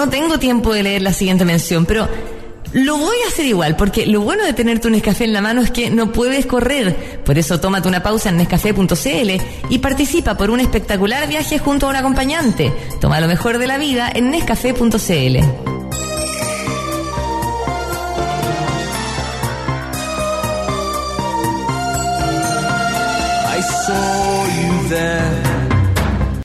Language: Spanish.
no tengo tiempo de leer la siguiente mención, pero lo voy a hacer igual, porque lo bueno de tener tu Nescafé en la mano es que no puedes correr. Por eso tómate una pausa en nescafé.cl y participa por un espectacular viaje junto a un acompañante. Toma lo mejor de la vida en nescafé.cl.